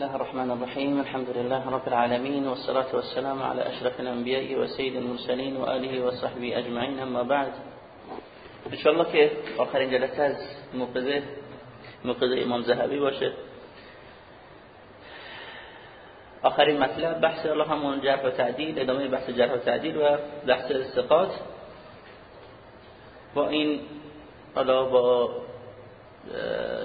الله الرحمن الرحيم. الحمد لله رب العالمين والصلاة والسلام على أشرف الأنبياء وسيد المرسلين وآله وصحبه أجمعين. أما بعد إن شاء الله که آخرین جلسه از موقظه موقظه امام زهبی باشه. آخرین مطلب بحث الله همون جرح و تعدیل ادامه بحث جرح و تعدیل و بحث استقاط با این حالا با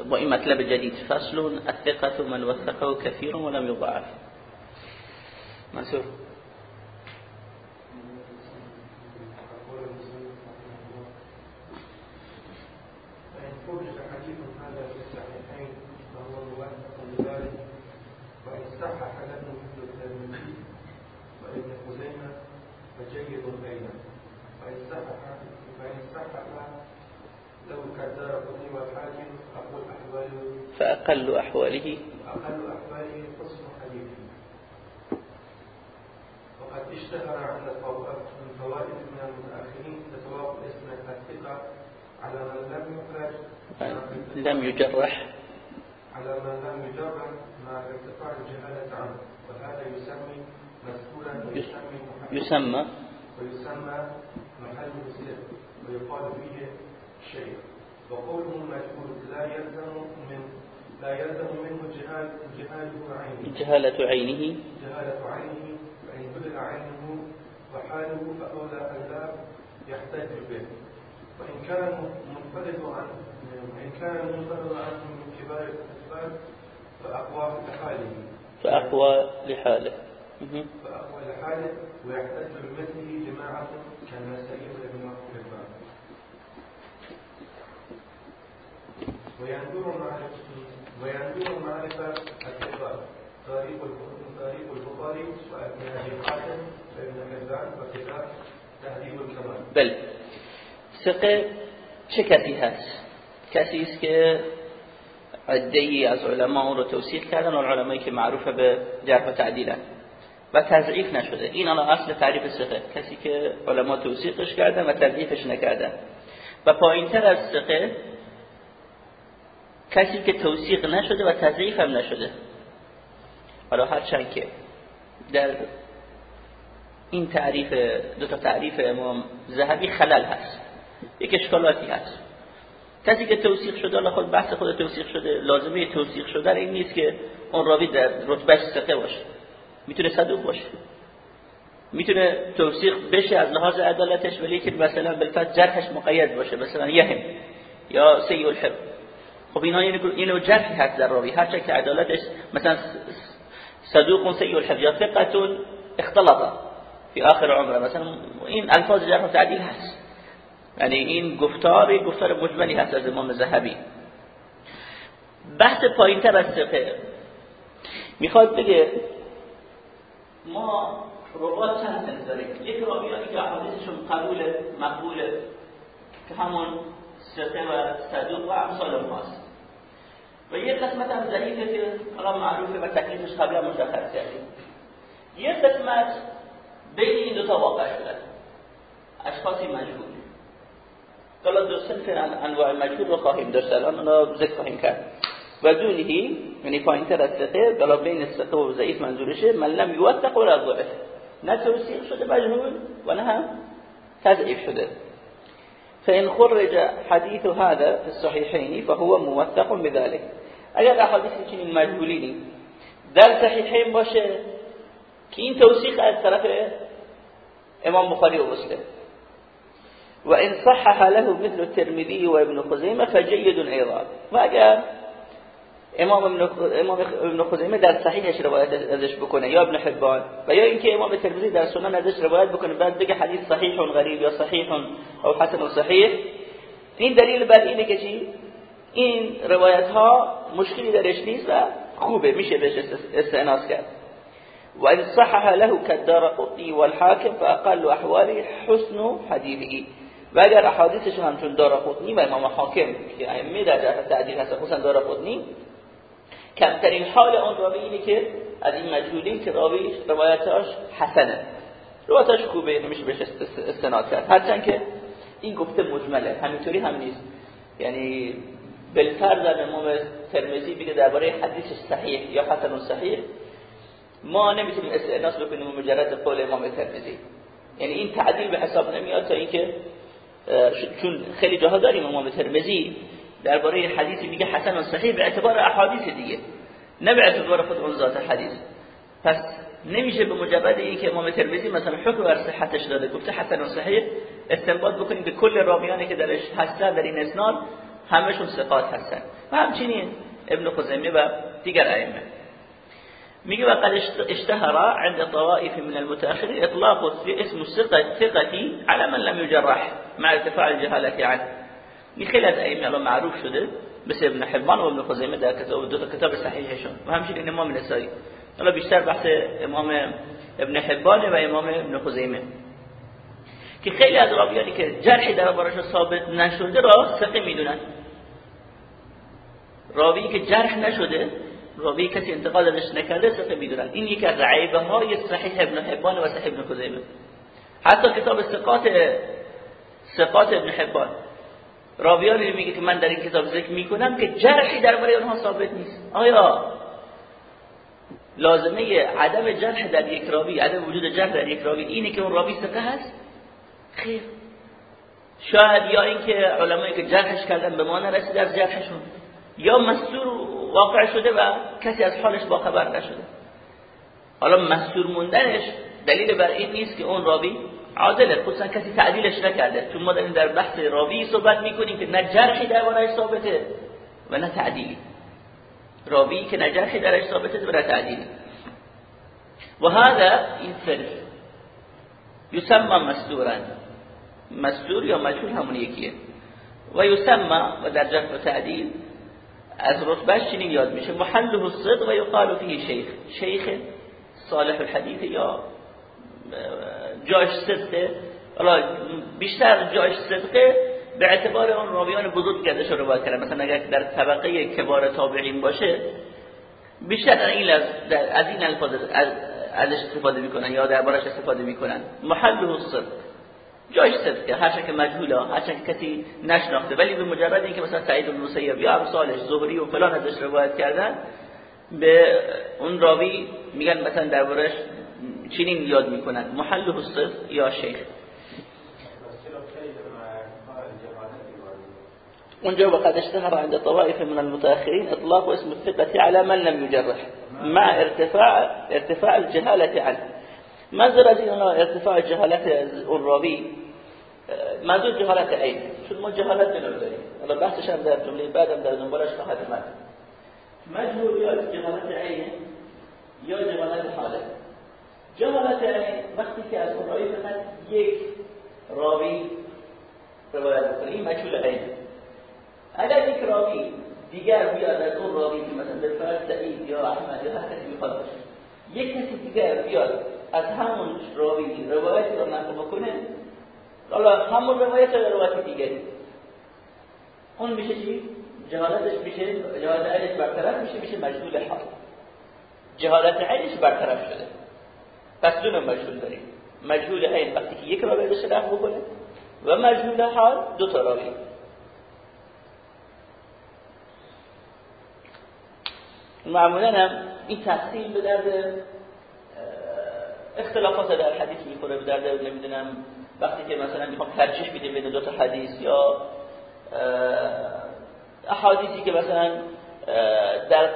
با این مطلب جدید فصل الثقة من وثقه كثير ولم يضعف. منصور. فأقل أحواله. أقل أحواله حسن حديثه وقد اشتهر عند من فوائد من المتأخرين تتوافق اسم الثقة على من لم يفرج لم يجرح. على من لم يجرح مع ارتفاع الجهالة عنه. وهذا يسمي مذكورا ويسمي يسمى. ويسمى محل مسلم ويقال فيه شيء. وقوله مجهول لا يلزم يلزم منه جهال جهالة عينه. جهالة عينه. جهالة عينه فإن بلغ عينه وحاله فأولى أن لا يحتج به. وإن كان منفرد عن وإن كان منفرد عنه من كبار الأسباب فأقوى لحاله. فأقوى لحاله. فأقوى لحاله ويحتج بمثله جماعة كالنسائي بن حبان ويندور ويندور معرفة الثقات تاريخ تاريخ البخاري وابن ابي حاتم وابن حبان وكتاب تهذيب الكمال بله. ثقه چه کسی هست؟ کسی است که عده از علما رو توصیف کردن و علمایی که معروف به جرح و تعدیلن و تضعیف نشده. این الان اصل تعریف ثقه کسی که علما توصیفش کردن و تضعیفش نکردن. و پایینتر از ثقه کسی که توصیق نشده و تضعیف هم نشده. حالا هرچند که در این تعریف دو تا تعریف امام زهبی خلل هست. یک اشکالاتی هست. کسی که توصیق شده حالا خود بحث خود توصیق شده لازمه توصیق شده این نیست که اون راوی در رتبهش ثقه باشه. می‌تونه صدوق باشه. می‌تونه توصیق بشه از لحاظ عدالتش ولی که مثلا بالفرض جرحش مقید باشه. مثلا یهم یا سیء الحفظ خب اینا اینو جرحی هست در راوی. هرچه که عدالتش مثلا صدوق سیء الحفظ ثقه اختلط. فی آخر عمره. مثلا این الفاظ جرح تعدیل هست. یعنی این گفتاری گفتار مجملی هست از امام ذهبی. بحث پایینتر از ثقه می‌خواد بگه ما روات چند سنس داریم؟ یک راویانی که احادیثشون قبول مقبول که همون ثقه و صدوق و امثال اونهاست و یه قسمت هم ضعیفه که حالا معروفه و تکلیفش قبلا مشخص کردیم. یه قسمت بین این دوتا واقع شده. اشخاصی مجهول. حالا دو صنف انواع مجهول رو خواهیم داشت. الان اونا ذکر خواهیم کرد. و دونهی یعنی پایینتر از ثقه حالا بین ثقه و ضعیف منظورشه. من لم یوثق ولا ضعف نه توصیق شده مجهول و نه هم تضعیف شده. فإن خرج حديث هذا في الصحيحين فهو موثق بذلك. اگر احادیث چنین مجهولینی در صحیحین باشه که این توصیق از طرف إمام بخاری و مسلم و ان صحح له مثل الترمذي و ابن خزیمه فجید أيضا. و اگر امام ابن خزیمه در صحیحش روایت ازش بکنه یا ابن حبان. و یا اینکه امام ترمذی در سنن ازش روایت بکنه بعد بگه حدیث صحیح و غریب یا صحیح او حسن و صحیح. این دلیل بر اینه که چی؟ این روایت ها مشکلی درش نیست و خوبه میشه بهش استعناس کرد. و ان صحح له كالدار قطني والحاكم فاقل احواله حسن حديثه و اگر احادیثش همچون دار قطنی و امام حاکم که ائمه در جهت تعدیل هست خصوصا دار کمترین حال اون راوی اینه که از این مجهولین که راوی روایتاش حسنه. روایتاش خوبه نمیشه بهش استناد کرد. هرچند که این گفته مجمله همینطوری هم نیست. یعنی بالفرض امام ترمذی بگه درباره حدیث صحیح یا حسن صحیح ما نمی‌تونیم استئناس بکنیم مجرد قول امام ترمذی. یعنی این تعدیل به حساب نمیاد تا اینکه چون خیلی جاها داریم امام ترمذی درباره حدیثی میگه حسن و صحیح به اعتبار احادیث دیگه. نه به اعتبار خود اون ذات حدیث. پس نمیشه به مجرد اینکه امام ترمذی مثلا حکم بر صحتش داده گفته حسن و صحیح استنباط بکنیم به کل راویانی که درش هستن در این اسناد همشون ثقات هستن. و همچنین ابن خزیمه و دیگر ائمه. میگه وقد اشتهر عند طوائف من المتأخرين اطلاق اسم الثقة على من لم يجرح مع ارتفاع الجهالة عنه. این خیلی از ائمه الان معروف شده مثل ابن حبان و ابن خزیمه در کتاب دو تا کتاب صحیحشون. و همچنین امام نسائی. حالا بیشتر بحث امام ابن حبان و امام ابن خزیمه. که خیلی از راویانی که جرحی در بارش ثابت نشده را ثقه می‌دونن. راوی که جرح نشده راوی کسی انتقاد ازش نکرده ثقه می‌دونن. این یکی از عیبه های صحیح ابن حبان و صحیح ابن خزیمه. حتی کتاب ثقات ثقات ابن حبان. راویانی میگه که من در این کتاب ذکر می‌کنم که جرحی درباره اونها ثابت نیست. آیا لازمه عدم جرح در یک راوی عدم وجود جرح در یک راوی اینه که اون راوی ثقه هست؟ خیر. شاید یا اینکه علمایی که جرحش کردن به ما نرسید از جرحشون. یا مستور واقع شده و کسی از حالش باخبر نشده. حالا مستور موندنش دلیل بر این نیست که اون راوی عادله خصوصا کسی تعدیلش نکرده. چون ما داریم در بحث راوی صحبت می‌کنیم که نه جرحی دربارهش ثابته و نه تعدیلی. راوی که نه جرحی درش ثابته نه تعدیلی. و هذا این فرق یسمى مستورا. مستور یا مجهول همون یکیه. و یسمى و در جرح و تعدیل از رتبهش چنین یاد میشه. محله الصدق و یقال فيه شیخ. شیخ صالح الحدیث یا جاش صدقه. حالا بیشتر جاش صدقه به اعتبار اون راویان بزرگ گردش رو روایت کردن. مثلا اگر در طبقه کبار تابعین باشه بیشتر این از این الفاظ ازش استفاده می‌کنن یا دربارش استفاده می‌کنن. محله الصدق جاش صدقه. هر که مجهوله هر که کسی نشناخته. ولی به مجرد اینکه مثلا سعید بن مسیب یا امثالش زهری و فلان ازش روایت کردن به اون راوی میگن مثلا دربارش چنین یاد می‌کنن محل الصدق یا شیخ؟ اونجا وقد اشتهر عند طوائف من المتأخرين اطلاق اسم الثقة على من لم يجرح مع ارتفاع ارتفاع الجهالة عنه. از این ارتفاع از اون راوی منظور جهالت عین. چون ما دلم داریم حالا بحثش هم در جمله بعدم در دنبالش خواهد من مجهول یا جهالت عین یا جهالت حاله. جهالت عین وقتی که از اون راوی فقط یک راوی روایت بکنه این مجهول عین اگر یک راوی دیگر بیاد از اون راوی که مثلا به فرض سعید یا احمد یا هر کسی می‌خواد باشه یک کسی دیگر بیاد از همون راوی روایت رو نقل بکنه حالا همون روایت یا روایت دیگری؟ اون میشه چی؟ جهالتش میشه جهالت عینش برطرف میشه میشه مجهول حال جهالت عینش برطرف شده. پس دو مجهول داریم. مجهول عین وقتی که یک راوی بشه نقل بکنه و مجهول حال دو تا راوی معمولا هم این تقسیم به درد اختلافات در حدیث می‌خوره به درد نمی‌دونم. وقتی که مثلا می‌خوام ترجیح بدیم بین دو تا حدیث یا احادیثی که مثلا در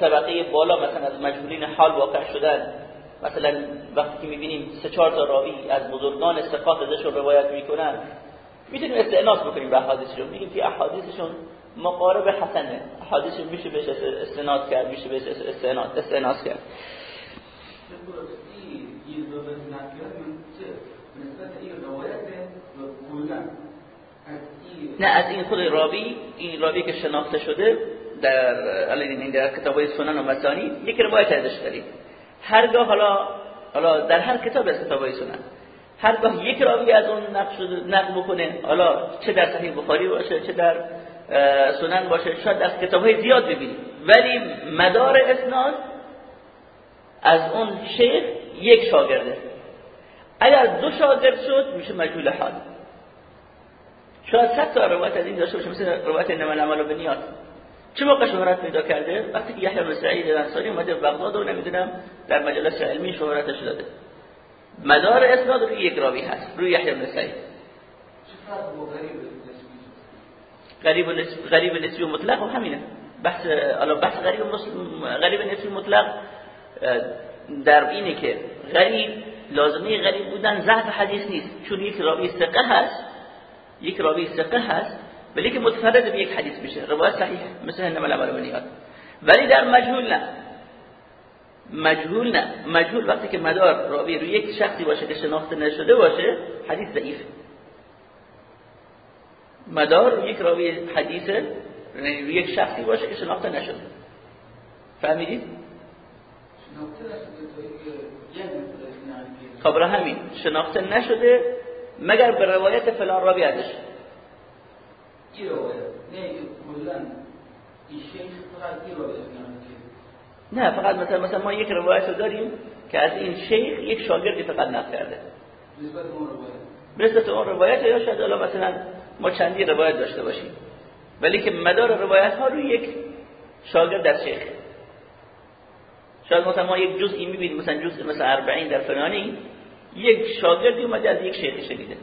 طبقه بالا مثلا از مجهولین حال واقع شدن مثلا وقتی می‌بینیم سه چهار تا راوی از بزرگان ثقات ازشون روایت می‌کنن می‌تونیم استعناس بکنیم به احادیثشون. میگیم که احادیثشون مقارب حسنه. احادیثشون میشه بهش استناد کرد میشه بهش استعناس استعناس کرد. نه از این خود راوی این راوی که شناخته شده در الان در کتابای سنن و مسانی یک روایت ازش داریم. هرگاه حالا حالا در هر کتاب از کتابای سنن هرگاه یک راوی از اون نقل نقل بکنه حالا چه در صحیح بخاری باشه چه در سنن باشه شاید در کتابهای زیاد ببینیم. ولی مدار اسناد از اون شیخ یک شاگرده اگر دو شاگرد شد میشه مجهول حال. شاید صد تا روایت از این داشته باشه مثل روایت انما العمل بالنیات چه موقع شهرت پیدا کرده؟ وقتی که یحیی بن سعید انصاری اومده بغداد و نمی‌دونم در مجلس علمی شهرتش داده. مدار اسناد روی یک راوی هست روی یحیی بن سعید. غریب نسبی غریب نسبی مطلق و همینه. بحث الان بحث غریب غریب نسبی مطلق در اینه که غریب لازمه غریب بودن ضعف حدیث نیست. چون یک راوی ثقه هست یک راوی ثقه هست ولی که متفرد به یک حدیث میشه. روایت صحیح مثل انما العمل بالنیات ولی در مجهول نه. مجهول نه. مجهول وقتی که مدار راوی روی یک شخصی باشه که شناخته نشده باشه حدیث ضعیف. مدار روی یک راوی حدیث یعنی روی یک شخصی باشه که شناخته نشده. فهمیدید خب همین. شناخته نشده مگر به روایت فلان راوی ازش نه کلا نه فقط مثلا مثلا ما یک روایت رو داریم که از این شیخ یک شاگردی فقط نقل کرده. نسبت اون روایت. یا شاید الان مثلا ما چندی روایت داشته باشیم. ولی که مدار روایت ها روی یک شاگرد از شیخ. شاید مثلا ما یک جزئی می‌بینیم مثلا جزء مثلا 40 در فلانی یک شاگردی اومده از یک شیخ شنیده.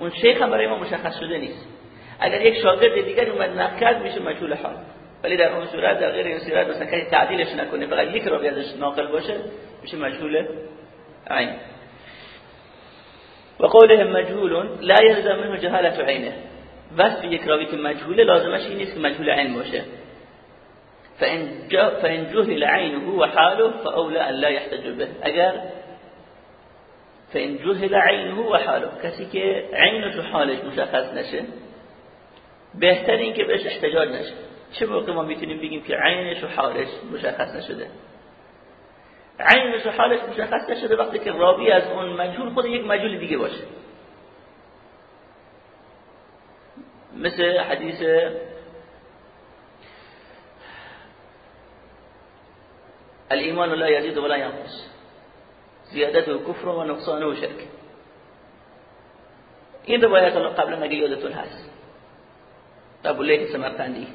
اون شیخ هم برای ما مشخص شده نیست. اگر یک شاگرد دیگر اومد نقل کرد میشه مجهول حال. ولی در اون صورت در غیر این صورت مثلا کسی تعدیلش نکنه فقط یک راوی ازش ناقل باشه میشه مجهول عین. و قولهم مجهول لا يلزم منه جهالت عینه. وصف یک راوی که مجهوله لازمش این نیست که مجهول عین باشه. فإن جهل عينه وحاله فأولى أن لا يحتج به. اگر فإن جهل عينه وحاله کسی که عینش و حالش مشخص نشه بهتر این که بهش احتجاج نشه. چه موقع ما می‌تونیم بگیم که عینش و حالش مشخص نشده؟ عینش و حالش مشخص نشده وقتی که راوی از اون مجهول خود یک مجهول دیگه باشه. مثل حدیث الإيمان لا يزيد ولا ينقص زیادت کفر و نقصان و شرک. این روایت قبل مگه یادتون هست؟ ابو لیث سمرقندی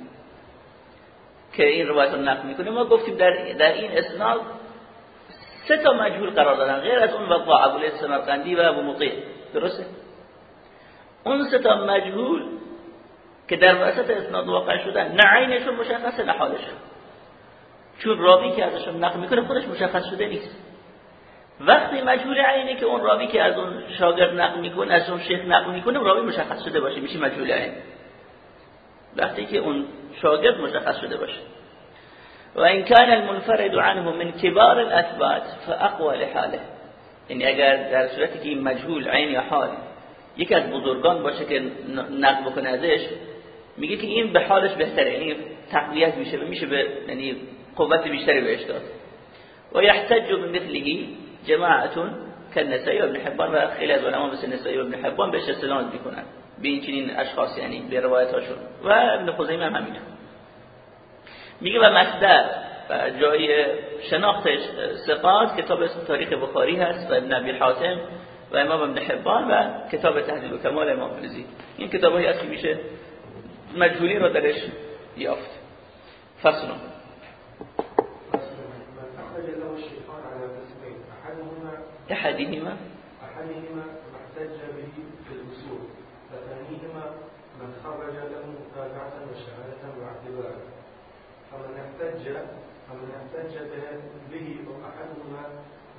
که این روایت رو نقل می‌کنه. ما گفتیم در, در این اسناد سه تا مجهول قرار دادن. غیر از اون وقع ابو لیث سمرقندی و ابو مطیع. درسته؟ اون سه تا مجهول که در وسط اسناد واقع شدن نه عینشون مشخصه نه حالشون. چون راوی که ازشون نقل می‌کنه خودش مشخص شده نیست. وقتی مجهول عینه که اون راوی که از اون شاگرد نقل می‌کنه از اون شیخ نقل می‌کنه راوی مشخص شده باشه میشه مجهول عین وقتی که اون شاگرد مشخص شده باشه. و این کان المنفرد عنه من کبار الاثبات فاقوى لحاله. یعنی اگر در صورتی که این مجهول عین یا حال یکی از بزرگان باشه که نقل بکنه ازش میگه که این به حالش بهتره یعنی تقویت میشه میشه به یعنی قوت بیشتری بهش داد. و یحتج بمثله جماعت كالنسائي ابن حبان و خیلی از علما مثل نسائی و ابن حبان بهش استناد می‌کنن. به این چنین اشخاص یعنی به روایت هاشون و ابن خزیمه هم همینه. میگه و مصدر و جای شناختش ثقات کتاب اسم تاریخ بخاری هست و ابن ابی حاتم و امام ابن حبان و کتاب تحلیل و کمال امام بنزی این کتابایی هست که میشه مجهولی رو درش یافت. فصل أحدهما. أحدهما ما احتج به في الأصول وثانيهما من خرج له متابعة وشهادة واعتبارا. فمن احتج فمن احتج به أحدهما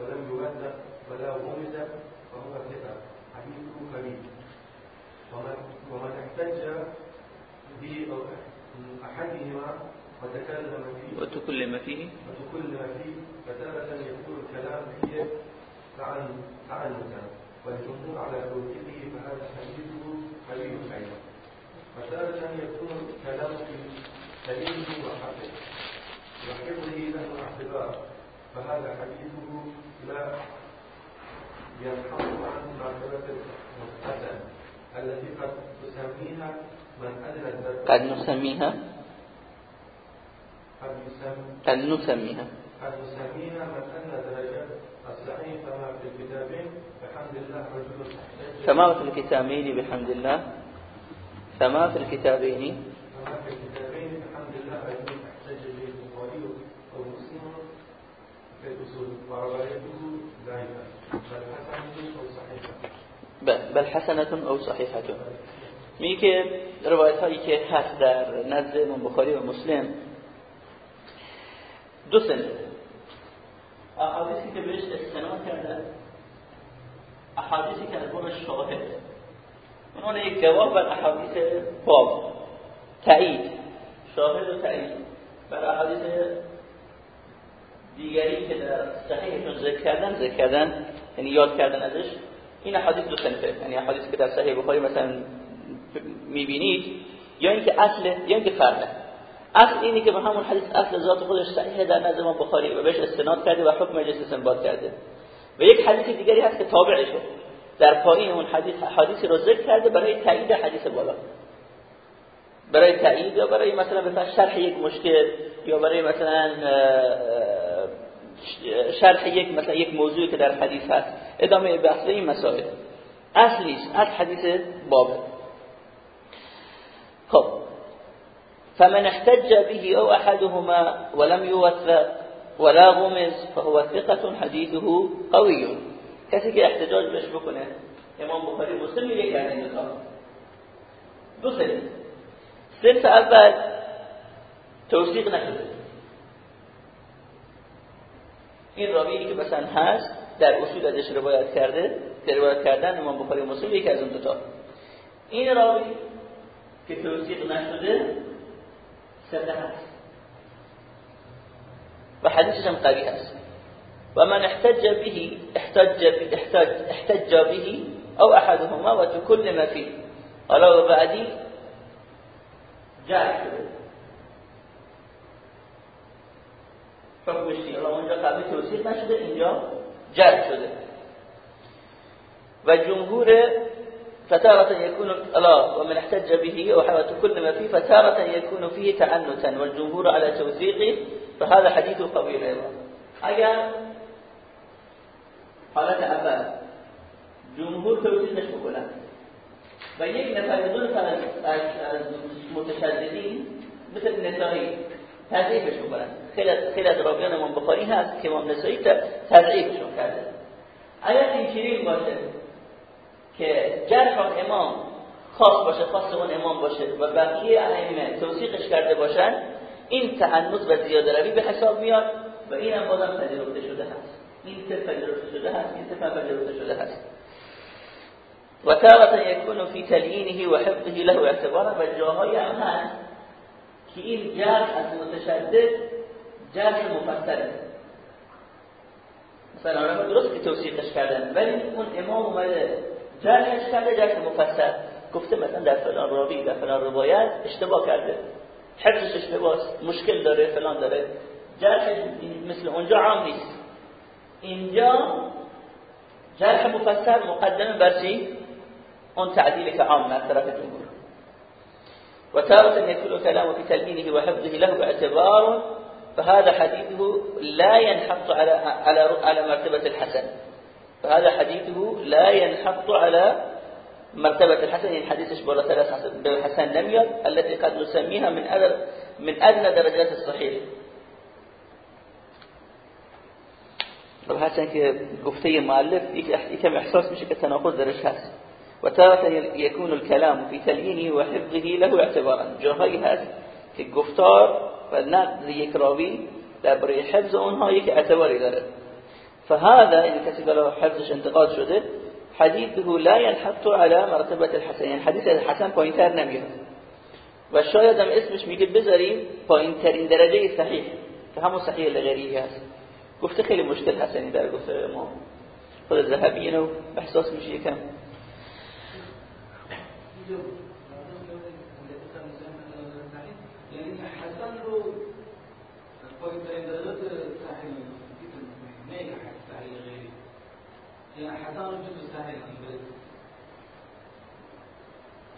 ولم يوثق ولا غمز فهو ثقة حديثه قريب. ومن ومن احتج به أحدهما وتكلم فيه وتكلم فيه. وتكلم فيه فتارة يكون الكلام فيه تعنتا والجمهور على توثيقه فهذا حديثه قوي أيضا وتارة يكون الكلام في دليله وحفظه وحفظه له اعتبار فهذا حديثه لا ينحصر عن مرتبة الحسن التي قد تسميها من أدنى قد نسميها؟ قد نسميها. قد نسميها من أدنى درجات الصحيح كما في الكتابين بحمد الله رجل احتج فما في الكتابين بحمد الله. في الكتابين. الكتابين بحمد الله أحتج به البخاري ومسلم في الأصول وروايته ضعيفة بل حسنة أو صحيحة. بل, بل حسنة أو صحیحة میگه که روایت هایی که هست در نزد امام بخاری و مسلم. دو سنه احادیثی که بهش استناد کردن احادیثی که از اون شاهد. اون یک جواب بر احادیث باب. تایید شاهد و تایید بر احادیث دیگری که در صحیحشون ذکر کردن ذکر کردن یعنی یاد کردن ازش این احادیث دو صنفه. یعنی احادیثی که در صحیح بخاری مثلا می‌بینید یا اینکه اصل یا اینکه فرده اصل اینی که به همون حدیث اصل ذات خودش صحیحه در نظر ما بخاری و بهش استناد کرده و حکم مجلس استنباط کرده. و یک حدیث دیگری هست که تابعشه در پایین اون حدیث حدیثی رو ذکر کرده برای تایید حدیث بالا. برای تایید یا برای مثلا مثلا شرح یک مشکل یا برای مثلا شرح یک مثلا یک موضوعی که در حدیث هست ادامه بحث این مسائل. اصلیش از حدیث باب. خب. فمن احتج به او احدهما ولم يوثق ولا غمز فهو ثقة حديثه قوي. کسی که احتجاج بهش بکنه امام بخاری مسلم کرده این دو سنت سنت اول توثیق نشده. این راوی که مثلا هست در اصول ازش روایت کرده که روایت کردن امام بخاری مسلم یکی از اون دوتا این راوی که توثیق نشده سنده هست. وحديث قبيح ومن احتج به احتج احتج احتج به أو أحدهما وتكلم فيه. قال وبعدي جاء حكم الشیعه اونجا قبل توصیف نشده ما شده فتارة يكون الله ومن احتج به وحوت كل ما فيه فتارة يكون فيه تعنتا والجمهور على توثيقه فهذا حديث قوي أيضا. اگر حالت اول جمهور توصیفش بکنن و یک نفر دو نفر از متشددین مثل نسایی تضعیفش بکنن خیلی خیلی از راویان امام بخاری هست که امام نسایی تضعیفشون کرده اگر این چنین باشه که جرح امام خاص باشه خاص اون امام باشه و بقیه ائمه توثیقش کرده باشن. این تعنت و زیاده روی به حساب میاد و این هم بازم پذیرفته شده هست. این سه پذیرفته شده هست این سه پذیرفته شده هست. و تارة یکون فی تلینه و حفظه له اعتبارا و جاهای هم هست که این جرح از متشدد جرح مفصله مثلا علما درست که توصیقش کردن ولی اون امام اومده جرحش کرده جرح مفصل. گفته مثلا در فلان راوی در فلان روایت اشتباه کرده. حفظش اشتباه مشکل داره فلان داره. جرحش مثل اونجا عام نیست. اینجا جرح مفصل مقدمه بر اون تعدیل که عام از طرف جمهور و تارة يكون كلامه في تلمينه وحفظه له باعتبار فهذا حديثه لا ينحط على على على مرتبة الحسن. فهذا حديثه لا ينحط على مرتبة الحسن يعني حديث بالا ثلاث حسن نمير التي قد نسميها من أدر من أدنى درجات الصحيح. طب حسن که گفته مؤلف یکم إحساس میشه که تناقض درش هست و تارة يكون الكلام في تليينه وحفظه له اعتبارا. جاهایی هست که گفتار و نقد یک راوی درباره حفظ اونها یک اعتباری فهذا این کسی که حفظش انتقاد شده حدیثه لا ينحط على مرتبة الحسن. یعنی حدیث حسن پایینتر نمیاد. و شاید هم اسمش میگه بذاریم پایینترین درجه صحیح. که همون صحیح لغیری هست. گفته خیلی مشکل حسنی در گفته ما. خود ذهبی اینو احساس میشه یکم. یعنی حسن رو پایین ترین درجات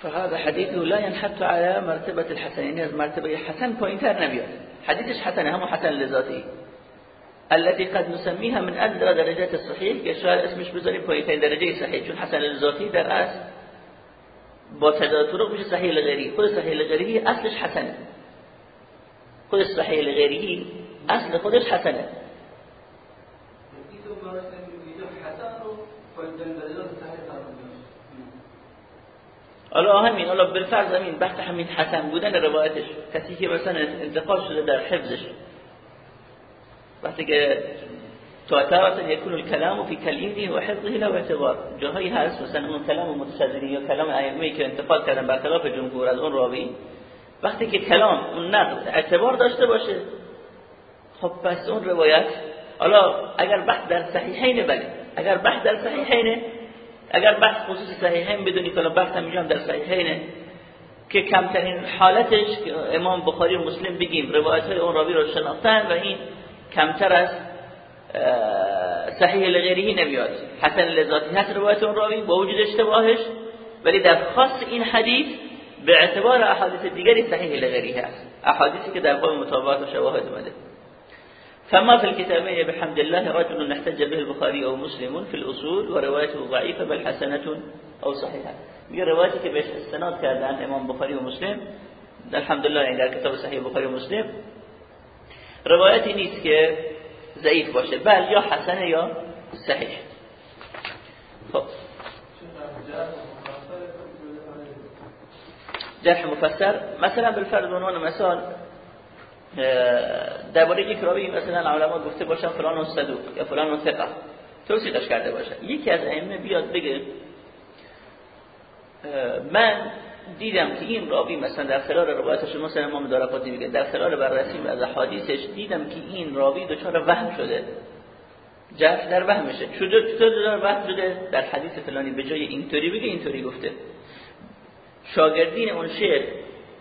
فهذا حديثه لا ينحط على مرتبة الحسن يعني مرتبة حسن پایینتر نمیاد حدیثش حسنه همون حسن لذاتی التي قد نسميها من ادرى درجات الصحيح که اسمش بذاریم پایینترین درجه صحیح چون حسن الذاتی در اصل با تعداد طرق میشه صحیح لغیری خود صحیح لغیری اصلش حسنه خود صحیح لغیری اصل خودش حسنه حالا همین حالا بالفرض همین بحث همین حسن بودن روایتش کسی که مثلا انتقال شده در حفظش. وقتی که تعتبر يكون الكلام في كلمه وحفظه له اعتبار. جاهایی هست مثلا اون کلام متصدری یا کلام ائمه که انتقاد کردن برخلاف جمهور از اون راوی. وقتی که کلام اون نقل اعتبار داشته باشه خب پس اون روایت حالا اگر بحث در صحیحین بله. اگر بحث در صحیحین اگر بحث خصوص صحیحین بدونی که بحث هم در صحیحینه که کمترین حالتش که امام بخاری و مسلم بگیم روایت های اون راوی رو شناختن و این کمتر از صحیح لغیری نمیاد. حسن لذاتی هست روایت اون راوی با وجود اشتباهش ولی در خاص این حدیث به اعتبار احادیث دیگری صحیح لغیری هست. احادیثی که در باب مطابقات و شواهد اومده. فما في الكتابين بحمد الله رجل نحتج به البخاري او مسلم في الاصول وروايته ضعيفه بل حسنه او صحيحه میگه روایتی استناد کردن امام بخاری و مسلم. الحمدلله این در کتاب صحیح بخاری و مسلم. روایتی ضعیف باشه. بل یا حسنه یا صحیح. خب. جرح مفسر. مثلا بالفرض عنوان مثال درباره یک راوی مثلا علما گفته باشن فلان صدوق یا فلان ثقه. توصیفش کرده باشه. یکی از ائمه بیاد بگه من دیدم که این راوی مثلا در خلال روایتش مثلا امام دارقطنی میگه در خلال بررسی از احادیثش دیدم که این راوی دچار وهم شده. جرح در وهمشه. شده چطور در وهم شده؟ در حدیث فلانی به جای اینطوری بگه اینطوری گفته. شاگردین اون شیخ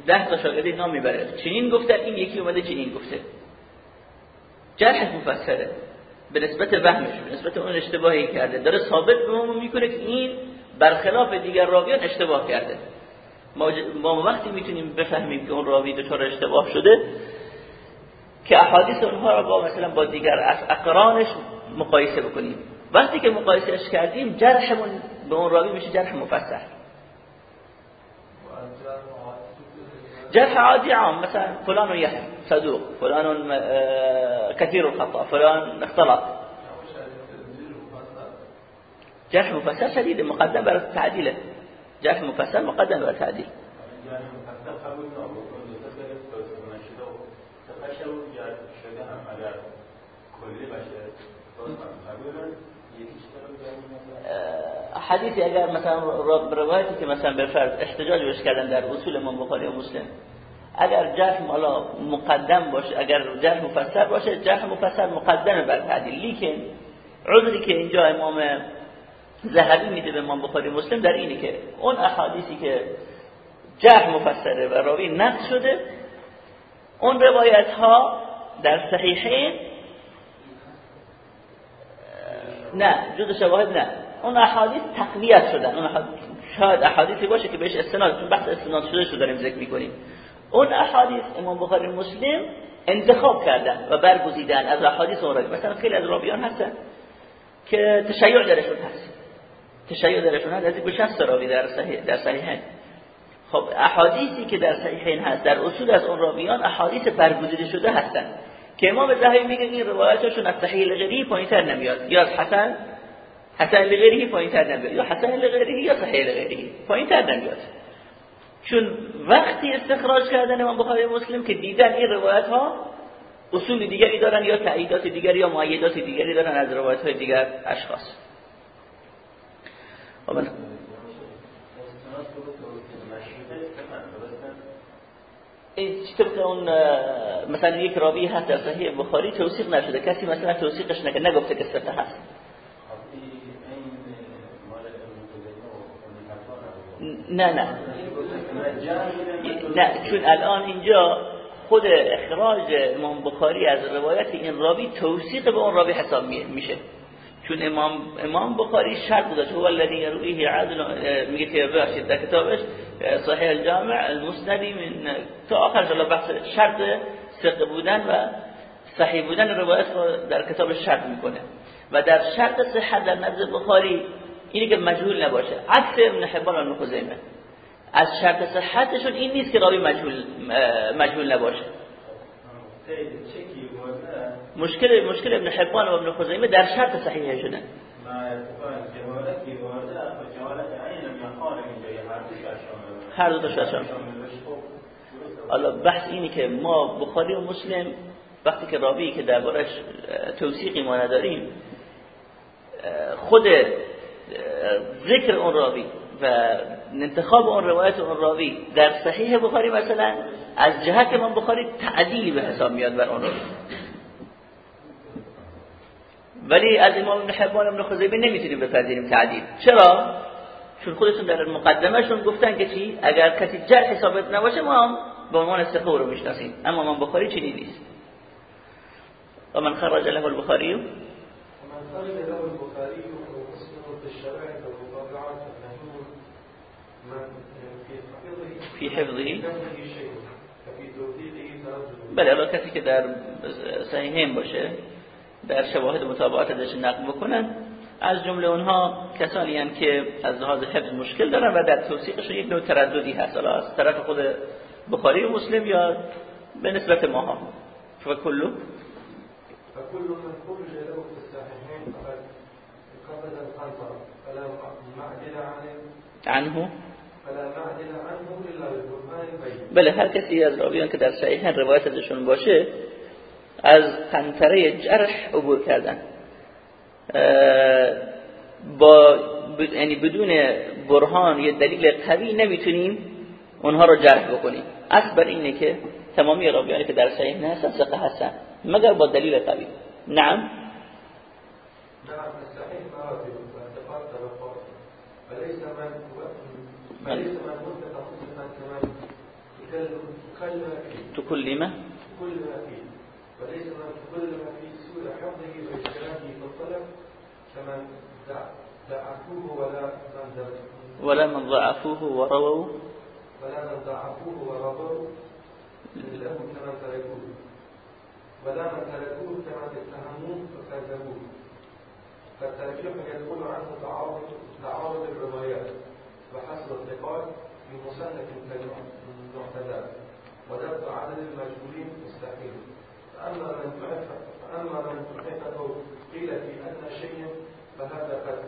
ده تا شاگردی نام می‌بره. چنین گفتن این یکی اومده چنین گفته. جرح مفسره. به نسبت وهمش به نسبت اون اشتباهی کرده. داره ثابت به ما می‌کنه که این برخلاف دیگر راویان اشتباه کرده. ما وقتی می‌تونیم بفهمیم که اون راوی دچار اشتباه شده که احادیث اونها را با مثلا با دیگر از اقرانش مقایسه بکنیم. وقتی که مقایسهش کردیم جرحمون به اون راوی میشه جرح مفسر. جرح عادی عام مثلا فلان يهم صدوق فلان كثير الخطأ فلان اختلط. جرح مفسر شديد مقدم بر تعديلة. جرح مفصل مقدم بر تعدیل حدیثی اگر مثلا روایتی که مثلا به فرض احتجاج بهش کردن در اصول امام بخاری و مسلم اگر جرح مالا مقدم باشه اگر جرح مفسر باشه جرح مفسر مقدم بر تعدیل لیکن عذری که اینجا امام ذهبی میده به امام بخاری مسلم در اینه که اون احادیثی که جرح مفسره و راوی نقص شده اون روایت ها در صحیحین نه جز شواهد نه. اون احادیث تقویت شدن اون شاید احادیثی باشه که بهش استناد چون بحث استناد شده شده داریم ذکر می‌کنیم. اون احادیث امام بخاری مسلم انتخاب کردن و برگزیدن از احادیث اون مثلا خیلی از راویان هستن که تشیع درشون هست. تشیع درشون هست. از این 60 راوی در صحیح در صحیحین. خب احادیثی که در صحیحین هست در اصول از اون راویان احادیث برگزیده شده هستن. که امام زهبی میگه این روایتشون از صحیح پایینتر نمیاد. یا از حسن حسن لغیری پایینتر نمیاد. یا حسن لغیری یا صحیح لغیری. پایینتر نمیاد. چون وقتی استخراج کردن امام بخاری مسلم که دیدن این روایت ها اصول دیگری دارن یا تاییدات دیگری یا معیدات دیگری دارن از روایت های دیگر اشخاص. طبق اون مثلا یک راوی هست در صحیح بخاری توصیق نشده. کسی مثلا توصیقش نگفته که ثقه هست. نه نه. نه چون الان اینجا خود اخراج امام بخاری از روایت این راوی توصیق به اون راوی حساب میشه. چون امام امام بخاری شرط گذاشت هو الذي يرويه عدل میگه که در کتابش صحیح الجامع المسندی من تا آخر جلو بحث شرط ثقه بودن و صحیح بودن روایت رو در کتاب شرط می‌کنه. و در شرط صحت در نزد بخاری اینی که مجهول نباشه. عکس ابن حبان و خزیمه. از شرط صحتشون این نیست که راوی مجهول مجهول نباشه. مشکل مشکل ابن حبان و ابن خزیمه در شرط صحیحه شدن. هر دو تا شامل حالا بحث اینی که ما بخاری و مسلم وقتی که راوی که دربارش توثیقی ما نداریم خود ذکر اون راوی و انتخاب اون روایت اون راوی در صحیح بخاری مثلا از جهت امام بخاری تعدیلی به حساب میاد بر اون راوی. ولی از امام ابن حبان ابن نمی‌تونیم بپذیریم تعدیل. چرا؟ چون خودشون در مقدمهشون گفتن که چی؟ اگر کسی جرح ثابت نباشه ما هم به عنوان ثقه رو می‌شناسیم. اما امام بخاری چنین نیست. و من خرج له البخاری. ومن خرج له البخاري ومسلم في الشرائع والمطابعات فهم من في حفظه فی حفظه. بله الان کسی که در صحیحین باشه در شواهد مطابعات ازش نقل بکنن از جمله اونها کسانی هستند که از لحاظ حفظ مشکل دارن و در توثیقشون یک نوع ترددی هست. حالا از طرف خود بخاری و مسلم یا به نسبت ماها فکلو. فكل من خرج له في الصحيحين فقد قبض فلا معدل عنه. عنه فلا معدل عنه إلا بالبرهان البين بله هر کسی از راویان که در صحیحین روایت ازشون باشه از قنطره جرح عبور کردن. با یعنی بدون برهان یا دلیل قوی نمی‌تونیم اونها رو جرح بکنیم. اصل بر اینه که تمامی راویانی که در صحیح هستن ثقه هستن مگر با دلیل قوی. نعم. نعم تكلم كل ما فيه. وليس من تكلم في سوء حفظه واجتهاده في الطلب كمن دعفوه ولا من ولا من ضعفوه ورووا ولا من ضعفوه ورضوا له كمن تركوه. ولا من تركوه كمن اتهموه وكذبوه فالترجيح يدخل عنه تعارض تعارض الروايات وحصر الثقات في مصنف وضبط عدد المجهولين مستحيل. فأما من فأما من تحفه قيل في أدنى شيء فهذا قد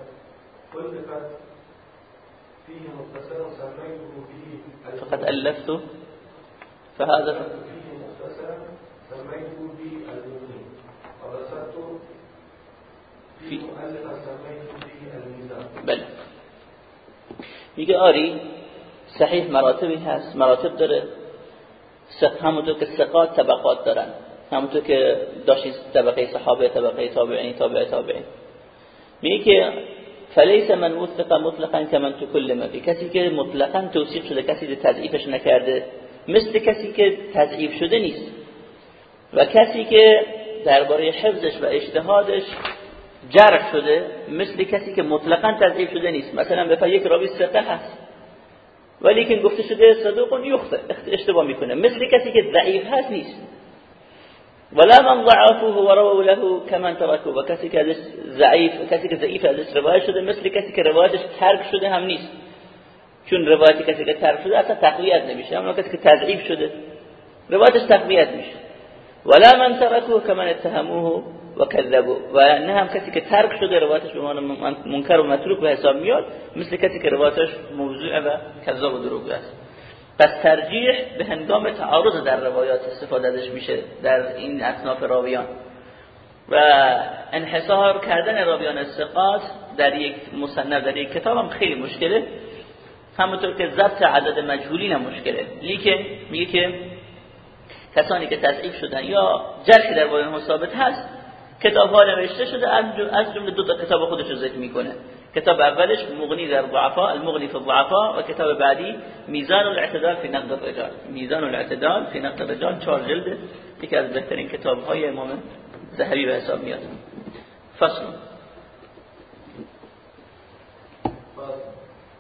خلقت فيه مختصر سميته به فقد ألفته فهذا فيه مختصر سميته به المغني وبسطت في- مؤلفا سميته به الميزان. بله میگه آری صحیح مراتبی هست مراتب داره همونطور که ثقات طبقات دارن. همونطور که داشتین طبقه صحابه طبقه تابعین تابع تابعین. میگه که فلیس من وثق مطلقا كمن تكلم فی کسی که مطلقا توصیف شده کسی که تضعیفش نکرده مثل کسی که تضعیف شده نیست. و کسی که درباره حفظش و اجتهادش جرح شده مثل کسی که مطلقا تضعیف شده نیست. مثلا بفر یک راوی ثقه هست. ولی که گفته شده صدوق یخطئ اشتباه می‌کنه. مثل کسی که ضعیف هست نیست. ولا من ضعفوه وروا له كمن تركوه و کسی که ازش ضعیف کسی که ضعیف ازش روایت شده مثل کسی که روایتش ترک شده هم نیست. چون روایتی کسی که ترک شده اصلا تقویت نمیشه. اما کسی که تضعیف شده روایتش تقویت میشه. ولا من تركوه كمن اتهموه. و کذبوا و نه هم کسی که ترک شده روایتش به معنی من- منکر و متروک به حساب میاد مثل کسی که روایتش موضوع و کذاب و دروغ است. پس ترجیح به هنگام تعارض در روایات استفاده ازش میشه در این اصناف راویان. و انحصار کردن راویان الثقات در یک مصنف در یک کتاب هم خیلی مشکله. همونطور که ضبط عدد مجهولین هم مشکله. لیکن میگه که کسانی که تضعیف شدن یا جرحی در اونها ثابت هست کتاب ها نوشته شده از جمله دو تا کتاب خودش رو ذکر می‌کنه. کتاب اولش مغنی در ضعفا المغنی فی الضعفا و کتاب بعدی میزان الاعتدال فی نقد الرجال. میزان الاعتدال فی نقد الرجال چهار جلد یکی از بهترین کتاب های امام ذهبی به حساب میاد. فصل.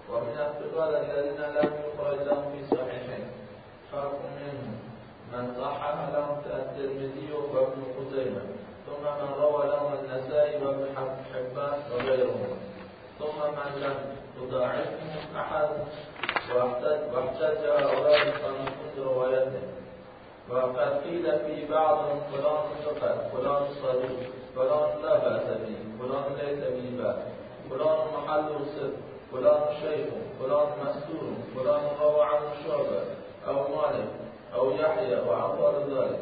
ومن الثقات الذين لم يخرج لهم في صحيحين فرق منهم من صحح لهم الترمذي وابن خزيمة. ثم من روى لهم النسائي وابن حبان وغيرهم ثم من لم يضاعفهم أحد واحتج هؤلاء الصنفون بروايته وقد قيل في بعضهم فلان ثقة فلان صدوق فلان لا بأس به فلان ليس به بأس. فلان محل صدق فلان شيخ فلان مستور فلان روى عنه شعبة أو مالك أو يحيى وأمثال ذلك.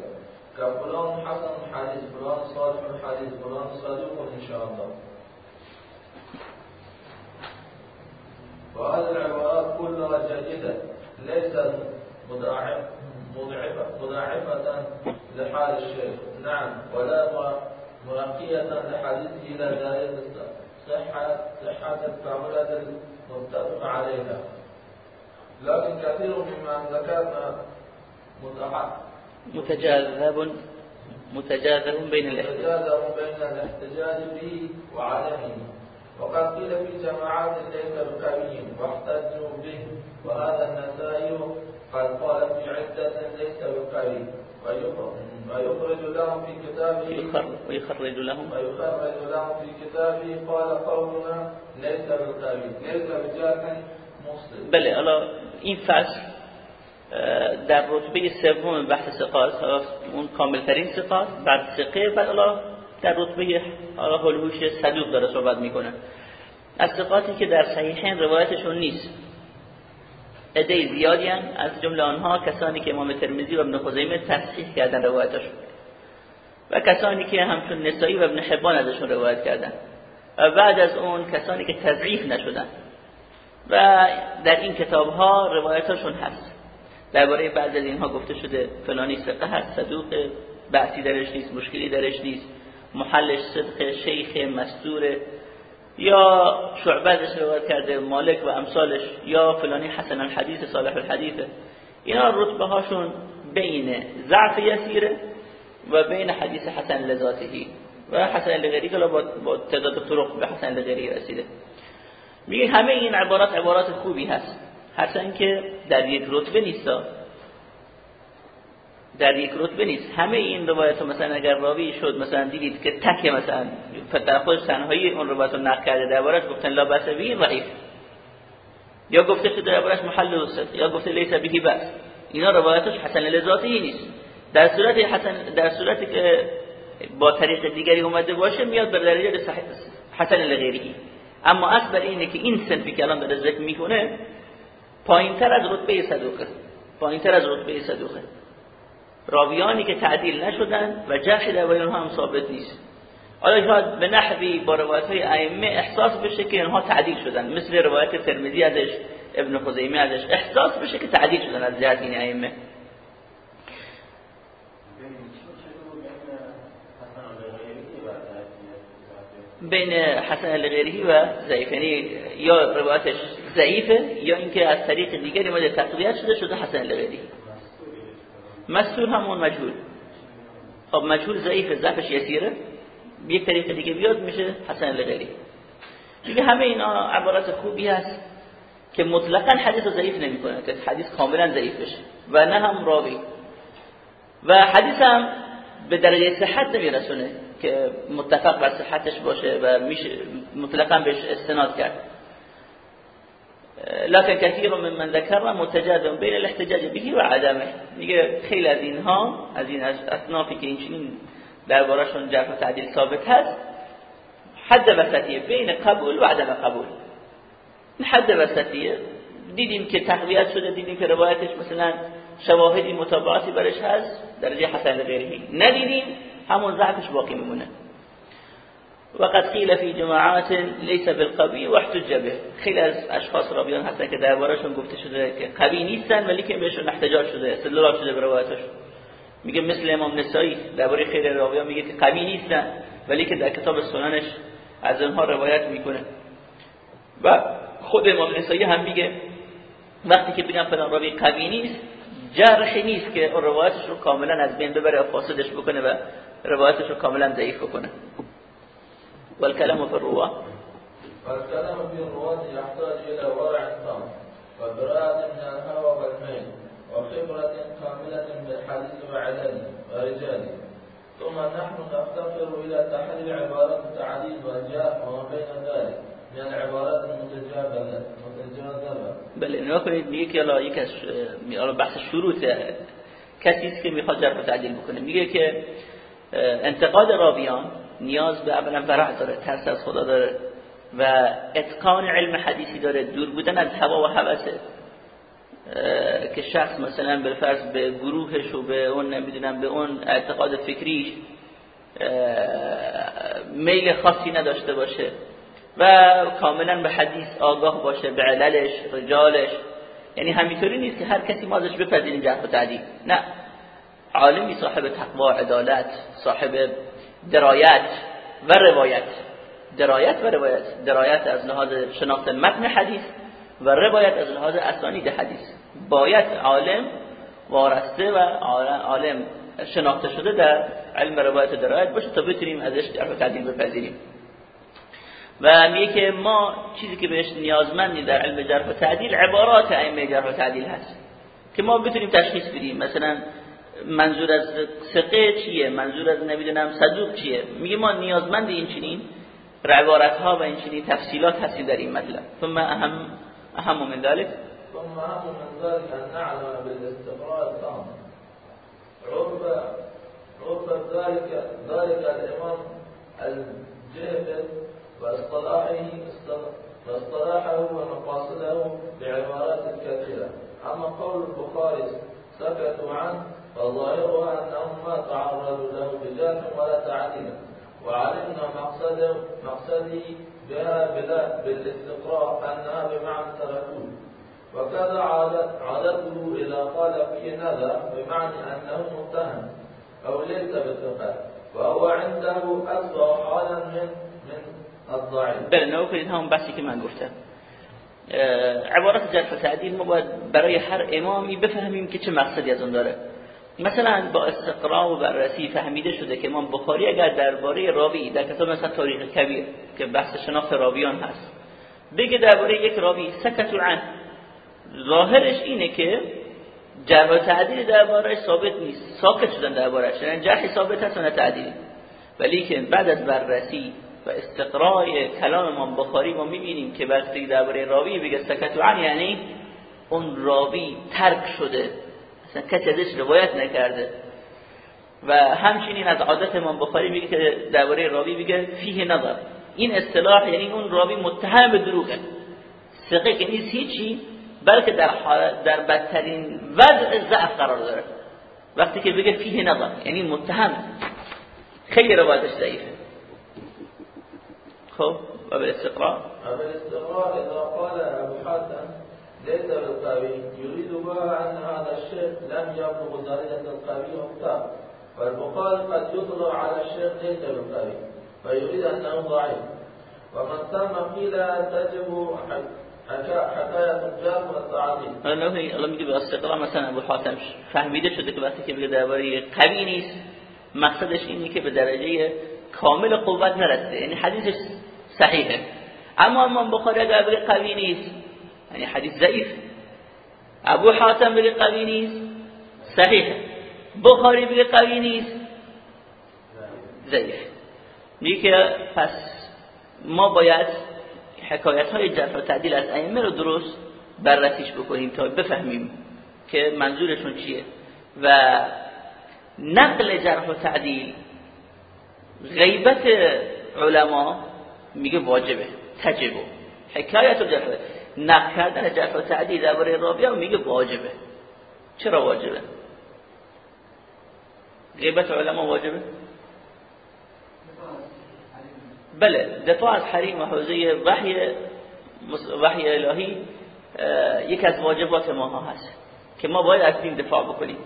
كفلان حسن الحديث فلان صالح الحديث فلان صدوق إن شاء الله. وهذه العبارات كلها جيدة ليست مضاعف مضاعفة مضاعفة لحال الشيخ. نعم ولا مرقية لحديثه إلى دائرة صحة صحة التعاملات المتفق عليها. لكن كثير مما ذكرنا متجاذب متجاذب بين الاحتجاج متجاذب بين الاحتجاج به وعدمه. وقد قيل في جماعات ليس بقوي واحتجوا به وهذا النسائي قد قال في عدة ليس بقوي ويخرج لهم في كتابه ويخرج لهم. ويخرج لهم في كتابه قال قولنا ليس بالقوي ليس بجرح مسلم. بله حالا این فصل در رتبه سوم بحث ثقات اون کاملترین ثقات بعد ثقه بعد حالا در رتبه حالا هلوش صدوق داره صحبت می‌کنه. از ثقاتی که در صحیحین روایتشون نیست. عده زیادی هم از جمله آنها کسانی که امام ترمذی و ابن خزیمه تصحیح کردن روایتشون. و کسانی که همچون نسایی و ابن حبان ازشون روایت کردن. و بعد از اون کسانی که تضعیف نشدن. و در این کتاب ها روایتاشون هست. درباره بعض از اینها گفته شده فلانی ثقه هست صدوق بحثی درش نیست مشکلی درش نیست محلش صدق شیخ مستور یا شعبه ازش روایت کرده مالک و امثالش یا فلانی حسن الحدیث صالح الحدیثه اینا رتبه هاشون بین ضعف یسیره و بین حدیث حسن لذاته. و حسن لغیری که با تعداد طرق به حسن لغیری رسیده. میگه همه این عبارات عبارات خوبی هست. هرچند که در یک رتبه نیست در یک رتبه نیست. همه این روایت مثلا اگر راوی شد مثلا دیدید که تک مثلا در خودش تنهایی اون روایت رو نقل کرده دربارش گفتن لا بس به ضعیف. یا گفته که دربارش محل وسط یا گفته لیس به بس اینا روایتش حسن لذاتی نیست. در صورت حسن در صورتی که با طریق دیگری اومده باشه میاد به درجه حسن لغیری اما اصل اینه که این سنفی که الان داره ذکر می‌کنه پایینتر از رتبه صدوقه. پایینتر از رتبه صدوقه. راویانی که تعدیل نشدن و جرح در اونها هم ثابت نیست. حالا شاید به نحوی با روایت های ائمه احساس بشه که اینها تعدیل شدن؟ مثل روایت ترمذی ازش ابن خزیمه ازش. احساس بشه که تعدیل شدن از جهت این ائمه. بین حسن لغیری و ضعیف یا روایتش ضعیفه یا اینکه از طریق دیگری مورد تقویت شده شده حسن لغیری مستور همون مجهول. خب مجهول ضعیف ضعفش یسیره. یک طریق دیگه بیاد میشه حسن لغیری دیگه همه اینا عبارات خوبی هست که مطلقا حدیث ضعیف نمی‌کنه. که حدیث کاملا ضعیف بشه و نه هم راوی. و حدیث هم به درجه صحت نمیرسونه که متفق بر صحتش باشه و میشه مطلقا بهش استناد کرد. لكن كثير من ذكر متجاذب بين الاحتجاج به و عدمه میگه خیلی از اینها از این اصنافی که این دربارشون جرح و تعدیل ثابت هست حد وسطیه بین قبول و عدم قبول. حد وسطیه دیدیم که تقویت شده دیدیم که روایتش مثلا شواهدی مطابعاتی برش هست درجه حسن غیری ندیدیم همون ضعفش باقی میمونه. وقد قیل فی جماعات لیس بالقوی واحتج به. خیلی از اشخاص راویان هستن که دربارشون گفته شده که قوی نیستن ولی که بهشون احتجاج شده استدلال شده به میگه مثل امام نسائی درباره خیلی راویان میگه که قوی نیستن ولی که در کتاب سننش از اونها روایت می‌کنه. و خود امام نسائی هم میگه وقتی که بگم فلان راوی قوی نیست جرحی نیست که روایتش رو کاملا از بین ببره و فاسدش بکنه و روایتش رو کاملا ضعیف بکنه. والكلام في الرواة. والكلام في الرواة يحتاج إلى ورع تام وبراءة من الهوى والميل وخبرة كاملة بالحديث وعلله ورجاله ثم نحن نفتقر إلى تحرير عبارات التعديل والجاء وما بين ذلك من العبارات المتجاذبة. متجاذبة. بله نگاه کنید میگه که حالا یک از حالا بحث شروط کسی است که میخواد جرح تعدیل بکنه. میگه که انتقاد راویان نیاز به اولا ورع داره ترس از خدا داره و اتقان علم حدیثی داره دور بودن از هوا و هوسه که شخص مثلا به فرض به گروهش و به اون نمی‌دونم به اون اعتقاد فکریش میل خاصی نداشته باشه و کاملا به حدیث آگاه باشه به عللش رجالش. یعنی همینطوری نیست که هر کسی ما ازش بپذیریم جرح و نه. عالمی صاحب تقوا عدالت صاحب درایت و روایت. درایت و روایت. درایت از لحاظ شناخت متن حدیث و روایت از لحاظ اسانید حدیث. باید عالم وارسته و عالم شناخته شده در علم روایت و درایت باشه تا بتونیم ازش جرح تعدیل بپذیریم. و میگه که ما چیزی که بهش نیازمندی در علم جرح و تعدیل عبارات ائمه جرح و تعدیل هست که ما بتونیم تشخیص بدیم. مثلا منظور از ثقه چیه؟ منظور از نمی‌دونم صدوق چیه؟ میگه ما نیازمند این چنین عبارت ها و این چنین تفصیلات هستیم در این مطلب. ثم اهم اهم من ذلك ثم اهم من ذلك ان نعلم بالاستقراء التام عرف عرف ذلك ذلك الامام الجهبذ واصطلاحه واصطلاحه ومقاصده بعبارات كثيره اما قول البخاري سكتوا عنه فظاهرها أنهم ما تعرضوا له بجرح ولا تعديل وعلمنا مقصد مقصدي بها بلا بالاستقراء أنها بمعنى تركوه وكذا عادته إذا قال فيه نذر بمعنى أنه متهم أو ليس بثقة وهو عنده أسوأ حالا من من الضعيف بله نگاه کنید همون بحثی که من گفتم عبارت جرح و تعدیل ما باید برای هر امامی بفهمیم که چه مقصدی از اون داره مثلا با استقرا و بررسی فهمیده شده که امام بخاری اگر درباره راوی در کتاب مثلا تاریخ کبیر که بحث شناخت راویان هست بگه درباره یک راوی سکت عن ظاهرش اینه که جرح و تعدیل دربارهش ثابت نیست ساکت شدن دربارهش یعنی جرح ثابت هست و نه ولی که بعد از بررسی و استقرای کلام امام بخاری ما می‌بینیم که وقتی درباره راوی بگه سکت عن یعنی اون راوی ترک شده. کسی ازش روایت نکرده. و همچنین از عادت امام بخاری میگه که درباره راوی میگه فیه نظر. این اصطلاح یعنی اون راوی متهم به دروغه. ثقه که نیست هیچی بلکه در در بدترین وضع ضعف قرار داره. وقتی که بگه فیه نظر یعنی متهم. خیلی روایتش ضعیفه. خب به استقرار. به استقرار اذا قال ابو حاتم ليس بالقوي يريد بها أن هذا الشيخ لم يبلغ درجة القوي مختار والبخاري قد يطلع على الشيخ ليس بالقوي فيريد أنه ضعيف ومن ثم قيل تجب الجرح والتعظيم الله الله میگه به استقرار مثلا ابو حاتم. فهمیده شده که وقتی که بگه درباره قوی نیست مقصدش اینه که به درجه کامل قوت نرسه یعنی حدیثش صحیحه. اما امام بخاری درباره قوی نیست یعنی حدیث ضعیف. ابو حاتم بگه قوی نیست. صحیح. بخاری بگه قوی نیست. ضعیف. میگه پس ما باید حکایت های جرح و تعدیل از ائمه رو درست بررسیش بکنیم تا بفهمیم که منظورشون چیه. و نقل جرح و تعدیل غیبت علما میگه واجبه تجبه حکایت و جرح. نقل کردن جرح و تعدیل درباره راوی میگه واجبه. چرا واجبه؟ غیبت علما واجبه؟ بله دفاع از حریم و حوزه وحی وحی الهی یک از واجبات ما هست که ما باید از دین دفاع بکنیم.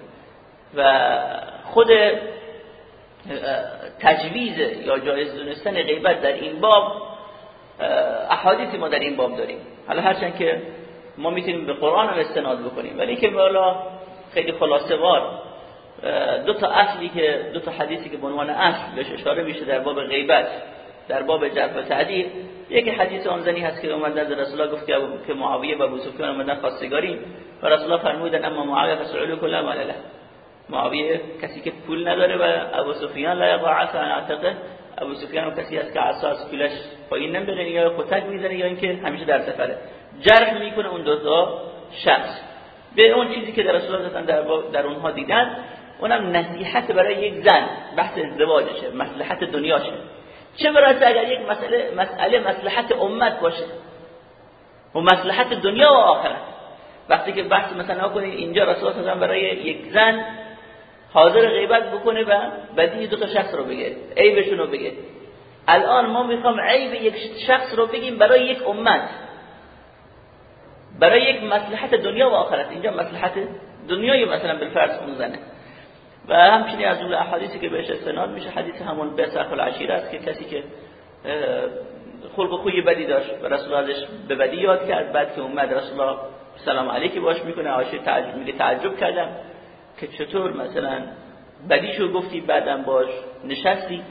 و خود تجویز یا جایز دونستن غیبت در این باب احادیثی ما در این باب داریم. حالا هرچند که ما می‌تونیم به قرآن هم استناد بکنیم ولی که بالا خیلی خلاصه وار دو تا اصلی که دو تا حدیثی که به عنوان اصل بهش اشاره میشه در باب غیبت در باب جرف و تعدیل یک حدیث آن زنی هست که اومد از رسول الله گفت که معاویه و ابو سفیان اومدن خواستگاری و رسول الله فرمودن اما معاویه فسعلو کل مال له معاویه کسی که پول نداره و ابو سفیان لا یقع عصا عن عتقه ابو سفیان کسی هست که عصا پولش پایین نمی‌بره یا کتک می‌زنه یا اینکه همیشه در سفره. جرح می‌کنه اون دو شخص. به اون چیزی که در رسول الله در, در اونها دیدن اونم نصیحت برای یک زن بحث ازدواجشه مصلحت دنیاشه. چه برسه اگر یک مسئله مسئله مصلحت امت باشه؟ و مصلحت دنیا و آخرت. وقتی که بحث مثلا کنید اینجا رسول الله برای یک زن حاضر غیبت بکنه و بدی دو تا شخص رو بگه عیبشون رو بگه. الان ما می‌خوام عیب یک شخص رو بگیم برای یک امت. برای یک مصلحت دنیا و آخرت. اینجا مصلحت دنیای مثلا بالفرض اون زنه و همچنین از اون احادیثی که بهش استناد میشه حدیث همون بسخ العشیر است که کسی که خلق خوی بدی داشت و رسول ازش به بدی یاد کرد بعد که اومد رسول الله سلام علیکی باش می‌کنه عایشه تعجب میگه تعجب کردم. که چطور مثلا بدیشو گفتی بعدم باش نشستی؟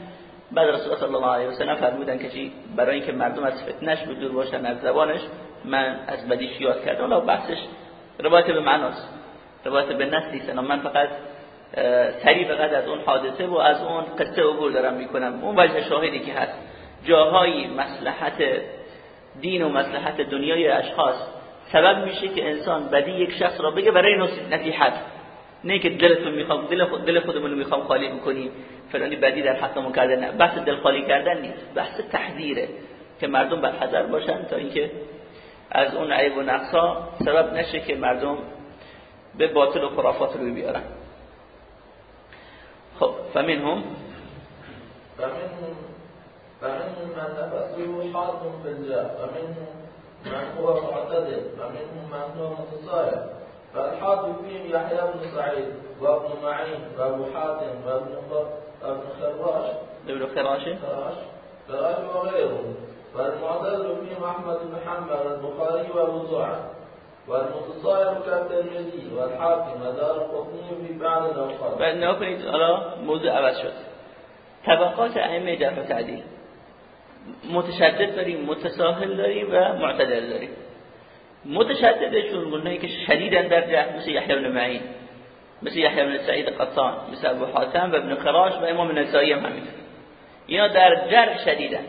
بعد رسول الله علیه و سلم فرمودن که چی؟ برای اینکه مردم از فتنش به دور باشن از زبانش من از بدیش یاد کردم. حالا بحثش روایت به معناست. روایت به نص من فقط سری فقط از اون حادثه و از اون قصه عبور دارم می‌کنم. اون وجه شاهدی که هست. جاهای مصلحت دین و مصلحت دنیای اشخاص سبب میشه که انسان بدی یک شخص را بگه برای نصیحت. نه که دلتون می‌خوام دل خود دل خودمون رو می‌خوام خالی بکنیم. فلانی بدی در حقمون کرده نه. بحث دل خالی کردن نیست. بحث تحذیره که مردم بر حذر باشن تا اینکه از اون عیب و نقصا سبب نشه که مردم به باطل و خرافات روی بیارن. خب فمنهم؟ فمنهم فمنهم من نفسه حاض بالجاه فمنهم من هو معتدل. فمنهم من هو متصارع فالحاض فيهم يحيى بن سعيد وابن معين وابو حاتم وابن خراش. ابن خراش. خراش. خراش وغيرهم. والمعتدل فيهم احمد بن حنبل البخاري وابو زرعة. والمتصاعد كالترمذي والحاكم ودار قطنی في بعض الأوقات. بعد نکنید حالا موضوع عوض شد. طبقات ائمه جرح و تعدیل متشدد داریم متساهل داریم و معتدل داریم. متشددشون اونایی که شدیدن در جرح مثل یحیی بن معین مثل یحیی بن سعید قطان مثل ابو حاتم و ابن خراش و امام نسائی هم اینا در جرح شدیدن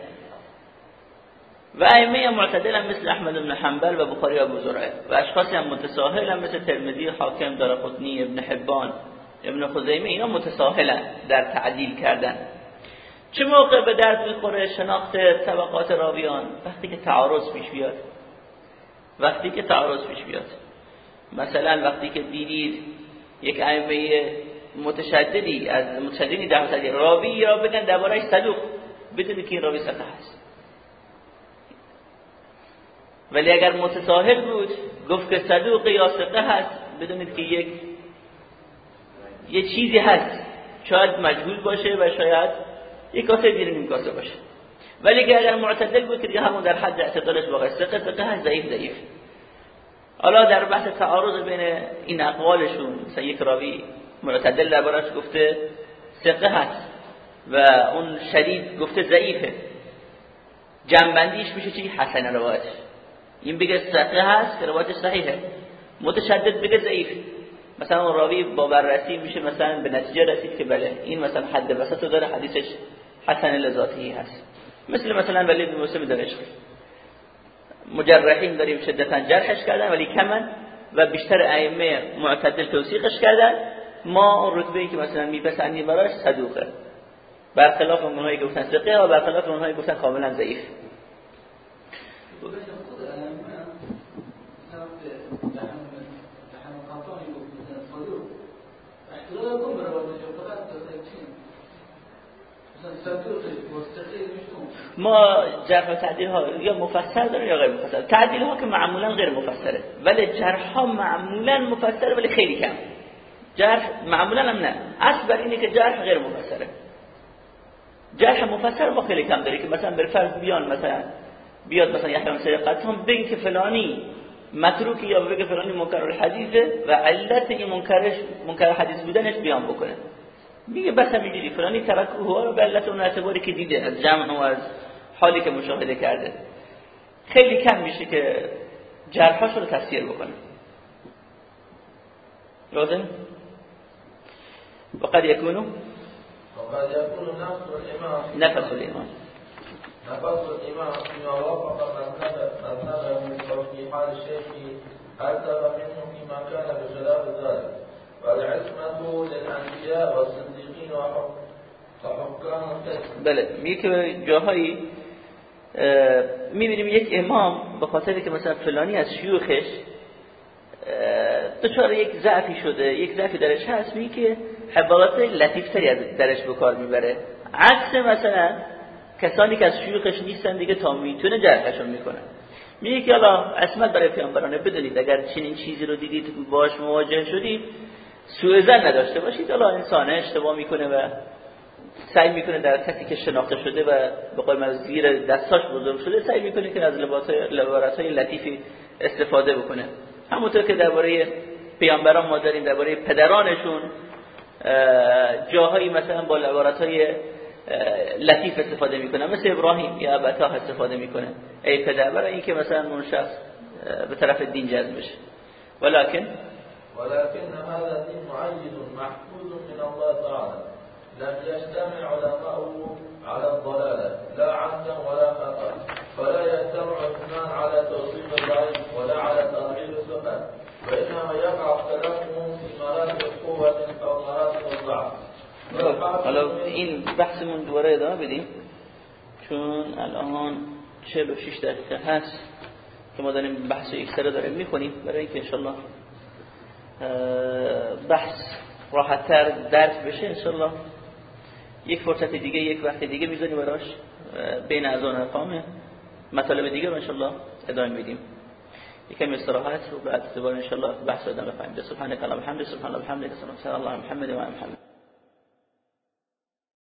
و ائمه معتدل مثل احمد بن حنبل و بخاری و ابو زرعه. و اشخاصی هم متساهل مثل ترمذی حاکم دارقطنی ابن حبان ابن خزیمه. اینا متساهلن در تعدیل کردن. چه موقع به درد می‌خوره؟ شناخت طبقات راویان. وقتی که تعارض پیش بیاد. وقتی که تعارض پیش بیاد. مثلا وقتی که دیدید یک ائمه متشددی از متشددی در راوی را بگن دربارش صدوق بدونید که این راوی ثقه هست. ولی اگر متساهل بود گفت که صدوق یا ثقه هست بدونید که یک یه چیزی هست. شاید مجهول باشه و شاید یک کاسه دیر نیم کاسه باشه. ولی که اگر معتدل بود که دیگه همون در حد اعتدالش واقع ثقه هست ضعیف ضعیف. حالا در بحث تعارض بین این اقوالشون مثلا یک راوی معتدل دربارش گفته ثقه هست و اون شدید گفته ضعیفه. جنبندیش میشه چی؟ حسن روایتش. این بگه ثقه هست که روایتش صحیحه. متشدد بگه ضعیف. مثلا اون راوی با بررسی میشه مثلا به نتیجه رسید که بله این مثلا حد وسط داره حدیثش حسن لذاتی هست. مثل مثلا ولی بن مسلم دمشق مجرحین داریم شدتا جرحش کردن ولی کمن و بیشتر ائمه معتدل توصیقش کردن. ما رتبه ای که مثلا میپسندیم براش صدوقه. برخلاف اونهایی که گفتن ثقه و برخلاف اونهایی که گفتن کاملا ضعیف. ما جرح و تعدیل ها یا مفسر داریم یا غیر مفسر تعدیل ها که معمولا غیر مفسره ولی جرح ها معمولا مفسره ولی خیلی کم. جرح معمولا هم نه. اصل بر اینه که جرح غیر مفسره جرح مفسر ما خیلی کم داره که مثلا بر فرض بیان مثلا بیاد مثلا یحیی بن سعید هم بگه که فلانی متروکی یا بگه فلانی منکر الحدیثه و علت این منکرش منکر حدیث بودنش بیان بکنه. میگه بس همینجوری فلانی ترک هو رو به علت اون اعتباری که دیده از جمع و از حالی که مشاهده کرده. خیلی کم میشه که جرحاش رو تفسیر بکنه. واضح؟ وقد يكون وقد يكون نفس الإمام نفس الإمام نفس الإمام فيما وافق مذهبه وفي حال الشيخ أكثر منه فيما كان بخلاف ذلك بله میگه که جاهایی می‌بینیم یک امام به خاطر که مثلا فلانی از شیوخش دچار یک ضعفی شده یک ضعفی درش هست میگه که حوالات لطیفتری از درش به کار می‌بره. عکس مثلا کسانی که از شیوخش نیستن دیگه تا می‌تونه جرحشون می‌کنه. میگه که حالا عصمت برای پیامبرانه بدونید اگر چنین چیزی رو دیدید باش مواجه شدید سوء زن نداشته باشید. حالا انسان اشتباه می‌کنه و سعی می‌کنه در کسی که شناخته شده و به قول از زیر دستاش بزرگ شده سعی می‌کنه که از لباس های لطیفی استفاده بکنه. همونطور که درباره پیامبران ما داریم درباره پدرانشون جاهایی مثلا با لبارت های لطیف استفاده می‌کنه مثل ابراهیم یا ابتا استفاده می‌کنه. ای پدر برای اینکه مثلا اون شخص به طرف دین جذب بشه. ولكن ولكن هذا الدين معين محفوظ من الله تعالى. لم يجتمع علماؤه على الضلالة لا عمدا ولا خطأ. فلا يجتمع اثنان على توصيف الضعيف ولا على تغيير الثقة وإنما يقع اختلافهم في مراتب القوة أو مراتب الضعف. حالا این بحثمون دوباره ادامه بدیم. چون الان 46 دقیقه هست که ما داریم بحث اکسره داریم میخونیم. برای اینکه انشالله بحث راحتتر درک بشه انشالله یک فرصت دیگه یک وقت دیگه می‌ذاریم براش. بین اذان اقامه مطالب دیگه رو انشالله ادامه میدیم. یکم استراحت و بعد دوباره انشالله بحث ادامه خواهیم سبحانك اللهم وبحمدك سبحان الله وبحمدك سبحان الله محمد و محمد